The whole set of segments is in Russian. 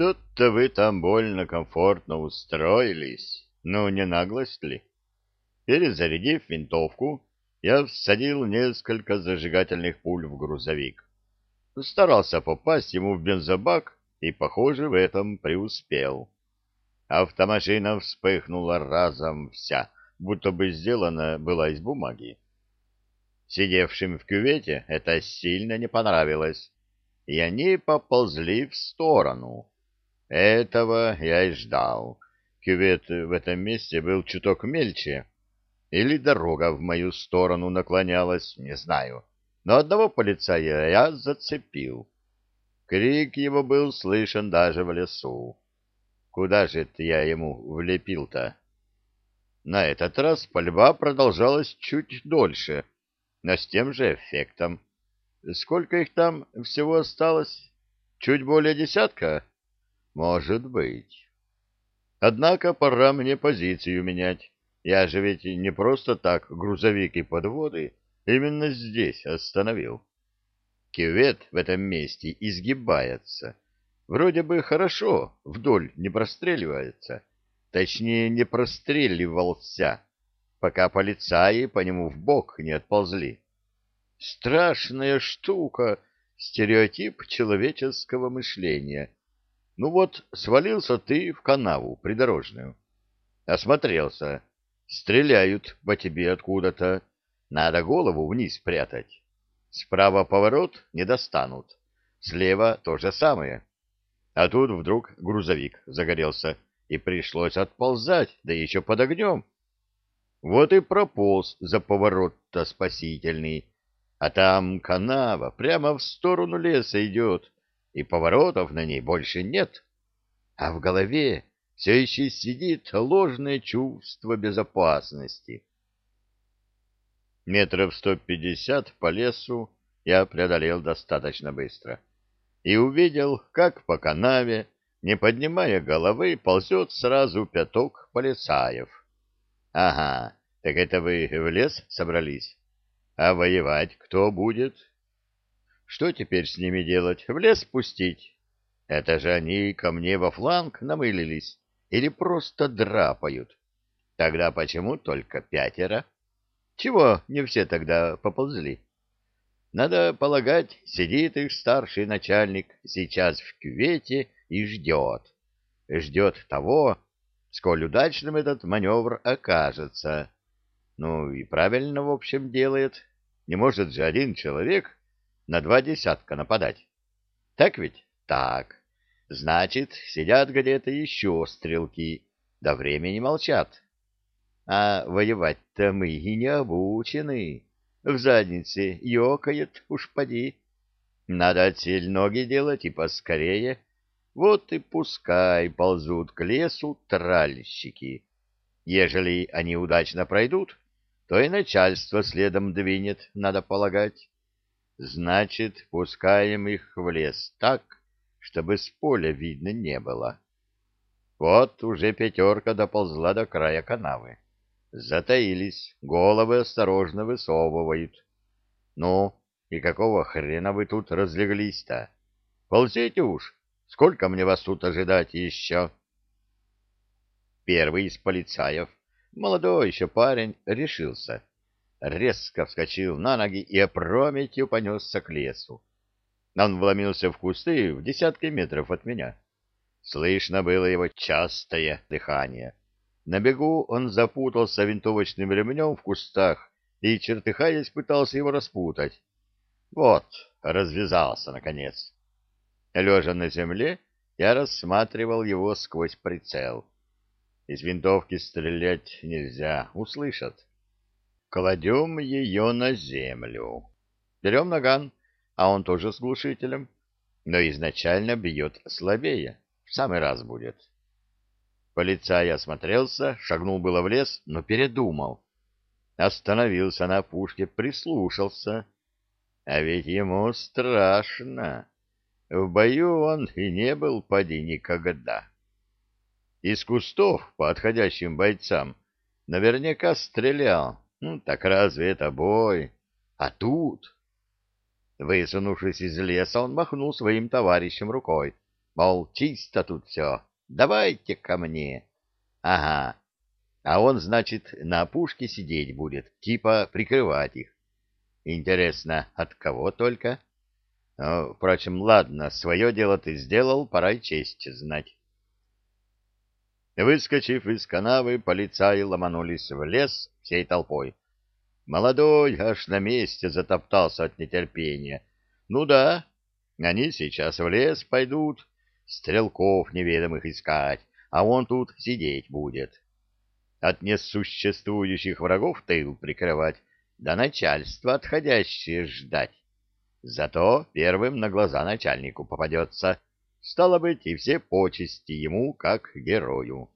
Что-то вы там больно комфортно устроились. Ну, не наглость ли? Перезарядив винтовку, я всадил несколько зажигательных пуль в грузовик. Старался попасть ему в бензобак и, похоже, в этом преуспел. Автомашина вспыхнула разом вся, будто бы сделана была из бумаги. Сидевшим в кювете это сильно не понравилось, и они поползли в сторону. Этого я и ждал. Кювет в этом месте был чуток мельче, или дорога в мою сторону наклонялась, не знаю. Но одного полицая я зацепил. Крик его был слышен даже в лесу. Куда же это я ему влепил-то? На этот раз пальба продолжалась чуть дольше, но с тем же эффектом. Сколько их там всего осталось? Чуть более десятка? Может быть. Однако пора мне позицию менять. Я же ведь не просто так грузовик и подводы именно здесь остановил. Кювет в этом месте изгибается. Вроде бы хорошо, вдоль не простреливается. Точнее, не простреливался, пока полицаи по нему в бок не отползли. Страшная штука, стереотип человеческого мышления. Ну вот, свалился ты в канаву придорожную. Осмотрелся Стреляют по тебе откуда-то. Надо голову вниз прятать. Справа поворот не достанут. Слева то же самое. А тут вдруг грузовик загорелся, и пришлось отползать, да еще под огнем. Вот и прополз за поворот-то спасительный. А там канава прямо в сторону леса идет, и поворотов на ней больше нет. А в голове все еще сидит ложное чувство безопасности. Метров сто пятьдесят по лесу я преодолел достаточно быстро и увидел, как по канаве, не поднимая головы, ползет сразу пяток полицаев. Ага, так это вы в лес собрались? А воевать кто будет? Что теперь с ними делать? В лес пустить? Это же они ко мне во фланг намылились или просто драпают. Тогда почему только пятеро? Чего не все тогда поползли? Надо полагать, сидит их старший начальник сейчас в кювете и ждет. Ждет того, сколь удачным этот маневр окажется. Ну и правильно, в общем, делает. Не может же один человек на два десятка нападать. Так ведь? Так. Значит, сидят где-то еще стрелки, да времени молчат. А воевать-то мы и не обучены. В заднице ёкает, уж поди. Надо отсель ноги делать и поскорее. Вот и пускай ползут к лесу тральщики. Ежели они удачно пройдут, то и начальство следом двинет, надо полагать. Значит, пускаем их в лес так, чтобы с поля видно не было. Вот уже пятерка доползла до края канавы. Затаились, головы осторожно высовывают. Ну, и какого хрена вы тут разлеглись-то? Ползите уж, сколько мне вас тут ожидать еще? Первый из полицаев, молодой еще парень, решился. Резко вскочил на ноги и опрометью понесся к лесу. Он вломился в кусты в десятки метров от меня. Слышно было его частое дыхание. На бегу он запутался винтовочным ремнем в кустах и, чертыхаясь, пытался его распутать. Вот, развязался, наконец. Лежа на земле, я рассматривал его сквозь прицел. Из винтовки стрелять нельзя, услышат. Кладем ее на землю. Берем наган а он тоже с глушителем, но изначально бьет слабее, в самый раз будет. Полицай осмотрелся, шагнул было в лес, но передумал. Остановился на пушке, прислушался. А ведь ему страшно. В бою он и не был поди никогда. Из кустов по отходящим бойцам наверняка стрелял. Ну, так разве это бой? А тут... Высунувшись из леса, он махнул своим товарищам рукой. мол, чисто тут все, давайте ко мне. Ага, а он, значит, на опушке сидеть будет, типа прикрывать их. Интересно, от кого только? Ну, впрочем, ладно, свое дело ты сделал, пора и честь знать. Выскочив из канавы, полицаи ломанулись в лес всей толпой. Молодой аж на месте затоптался от нетерпения. Ну да, они сейчас в лес пойдут, стрелков неведомых искать, а он тут сидеть будет. От несуществующих врагов тыл прикрывать, да начальство отходящее ждать. Зато первым на глаза начальнику попадется. Стало быть, и все почести ему как герою.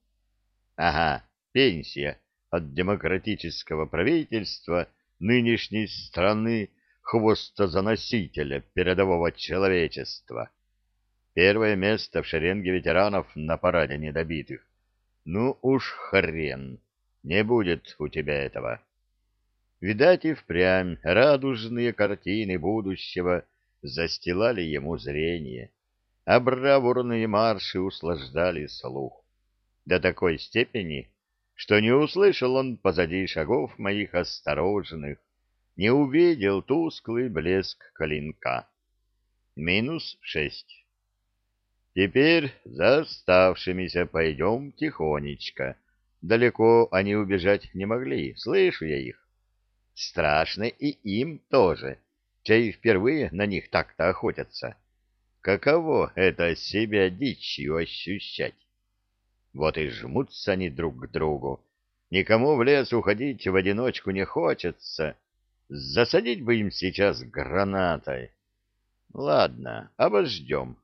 Ага, пенсия от демократического правительства нынешней страны хвостозаносителя передового человечества. Первое место в шеренге ветеранов на параде недобитых. Ну уж хрен, не будет у тебя этого. Видать, и впрямь радужные картины будущего застилали ему зрение, а бравурные марши услаждали слух. До такой степени, что не услышал он позади шагов моих осторожных, не увидел тусклый блеск клинка. Минус шесть. Теперь за оставшимися пойдем тихонечко. Далеко они убежать не могли, слышу я их. Страшно и им тоже, чей впервые на них так-то охотятся. Каково это себя дичью ощущать? Вот и жмутся они друг к другу. Никому в лес уходить в одиночку не хочется. Засадить бы им сейчас гранатой. Ладно, обождем.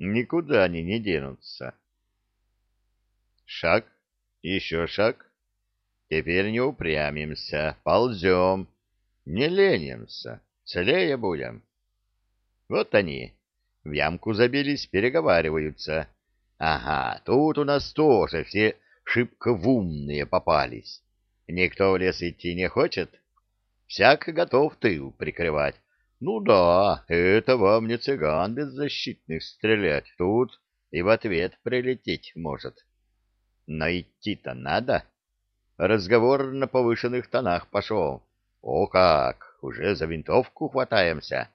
Никуда они не денутся. Шаг, еще шаг. Теперь не упрямимся, ползем, не ленимся, целее будем. Вот они, в ямку забились, переговариваются. Ага, тут у нас тоже все шибко в умные попались. Никто в лес идти не хочет? Всяк готов тыл прикрывать. Ну да, это вам не цыган беззащитных стрелять. Тут и в ответ прилететь может. Но идти-то надо. Разговор на повышенных тонах пошел. О как! Уже за винтовку хватаемся.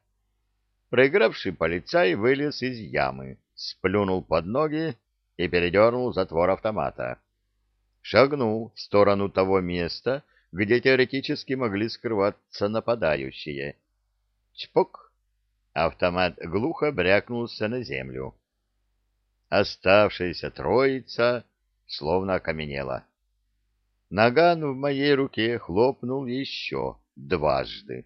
Проигравший полицай вылез из ямы, сплюнул под ноги и передернул затвор автомата. Шагнул в сторону того места, где теоретически могли скрываться нападающие. Чпок! Автомат глухо брякнулся на землю. Оставшаяся троица словно окаменела. Наган в моей руке хлопнул еще дважды.